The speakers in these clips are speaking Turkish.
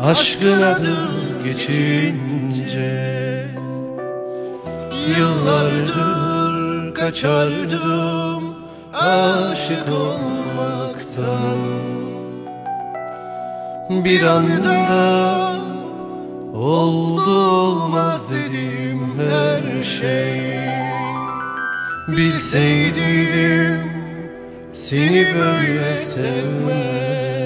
Aşkın adı geçince Yıllardır kaçardım aşık olmaktan. Bir anda oldu olmaz dedim her şey. Bilseydim seni böyle sevmezdim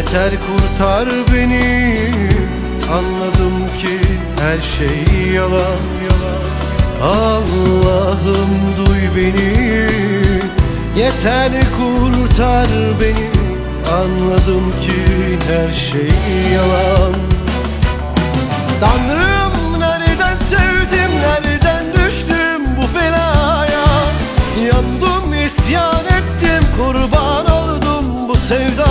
Yeter kurtar beni. Anladım ki her şey yalan. Yalan Allah'ım duy beni. Yeter kurtar beni. Anladım ki her şey yalan. Tanrım nereden sevdim nereden düştüm bu belaya? Yandım isyan ettim kurban oldum bu sevda